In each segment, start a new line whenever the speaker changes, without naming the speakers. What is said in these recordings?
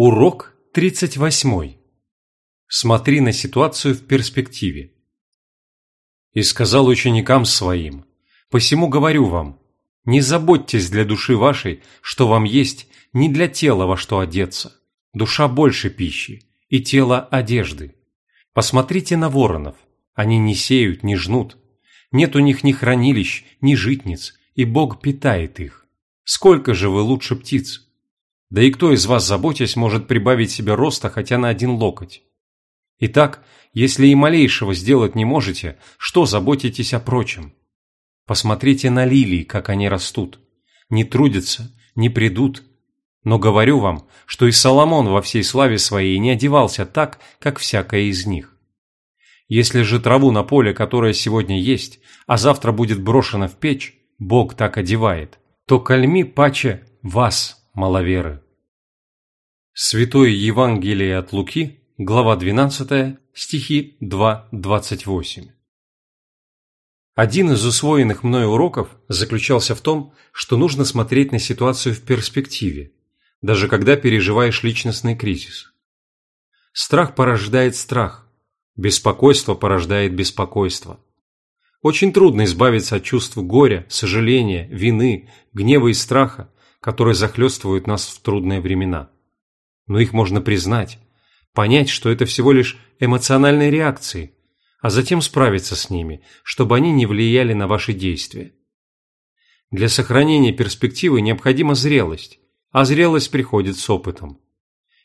Урок 38. Смотри на ситуацию в перспективе. «И сказал ученикам своим, посему говорю вам, не заботьтесь для души вашей, что вам есть, не для тела во что одеться. Душа больше пищи, и тело одежды. Посмотрите на воронов, они не сеют, не жнут. Нет у них ни хранилищ, ни житниц, и Бог питает их. Сколько же вы лучше птиц?» Да и кто из вас, заботясь, может прибавить себе роста хотя на один локоть? Итак, если и малейшего сделать не можете, что заботитесь о прочем? Посмотрите на лилии, как они растут. Не трудятся, не придут. Но говорю вам, что и Соломон во всей славе своей не одевался так, как всякая из них. Если же траву на поле, которая сегодня есть, а завтра будет брошена в печь, Бог так одевает, то кальми паче вас, маловеры. Святое Евангелие от Луки, глава 12, стихи 2-28. Один из усвоенных мной уроков заключался в том, что нужно смотреть на ситуацию в перспективе, даже когда переживаешь личностный кризис. Страх порождает страх, беспокойство порождает беспокойство. Очень трудно избавиться от чувств горя, сожаления, вины, гнева и страха, которые захлестывают нас в трудные времена. Но их можно признать, понять, что это всего лишь эмоциональные реакции, а затем справиться с ними, чтобы они не влияли на ваши действия. Для сохранения перспективы необходима зрелость, а зрелость приходит с опытом.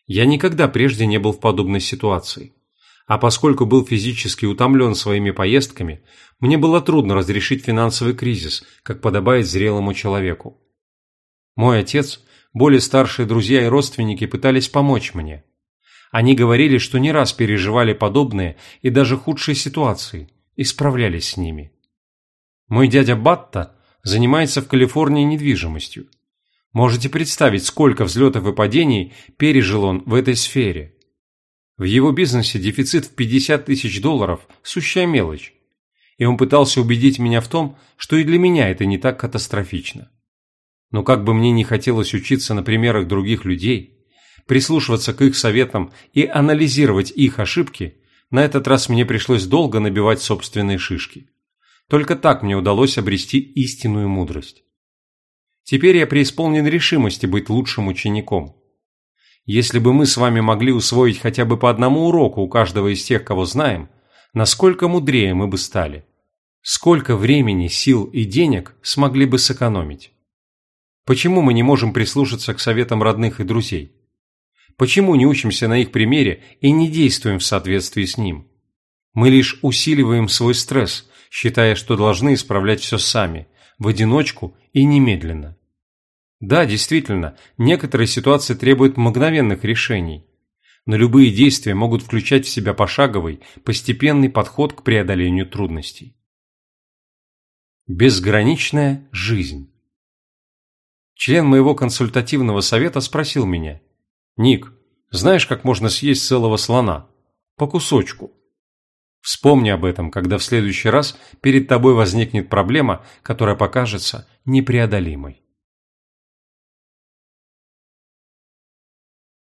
Я никогда прежде не был в подобной ситуации. А поскольку был физически утомлен своими поездками, мне было трудно разрешить финансовый кризис, как подобает зрелому человеку. Мой отец, более старшие друзья и родственники пытались помочь мне. Они говорили, что не раз переживали подобные и даже худшие ситуации и справлялись с ними. Мой дядя Батта занимается в Калифорнии недвижимостью. Можете представить, сколько взлетов и падений пережил он в этой сфере. В его бизнесе дефицит в 50 тысяч долларов – сущая мелочь. И он пытался убедить меня в том, что и для меня это не так катастрофично. Но как бы мне не хотелось учиться на примерах других людей, прислушиваться к их советам и анализировать их ошибки, на этот раз мне пришлось долго набивать собственные шишки. Только так мне удалось обрести истинную мудрость. Теперь я преисполнен решимости быть лучшим учеником. Если бы мы с вами могли усвоить хотя бы по одному уроку у каждого из тех, кого знаем, насколько мудрее мы бы стали. Сколько времени, сил и денег смогли бы сэкономить. Почему мы не можем прислушаться к советам родных и друзей? Почему не учимся на их примере и не действуем в соответствии с ним? Мы лишь усиливаем свой стресс, считая, что должны исправлять все сами, в одиночку и немедленно. Да, действительно, некоторые ситуации требуют мгновенных решений, но любые действия могут включать в себя пошаговый, постепенный подход к преодолению трудностей. Безграничная жизнь Член моего консультативного совета спросил меня. «Ник, знаешь, как можно съесть целого слона? По кусочку». Вспомни об этом, когда в следующий раз перед тобой возникнет проблема, которая покажется непреодолимой.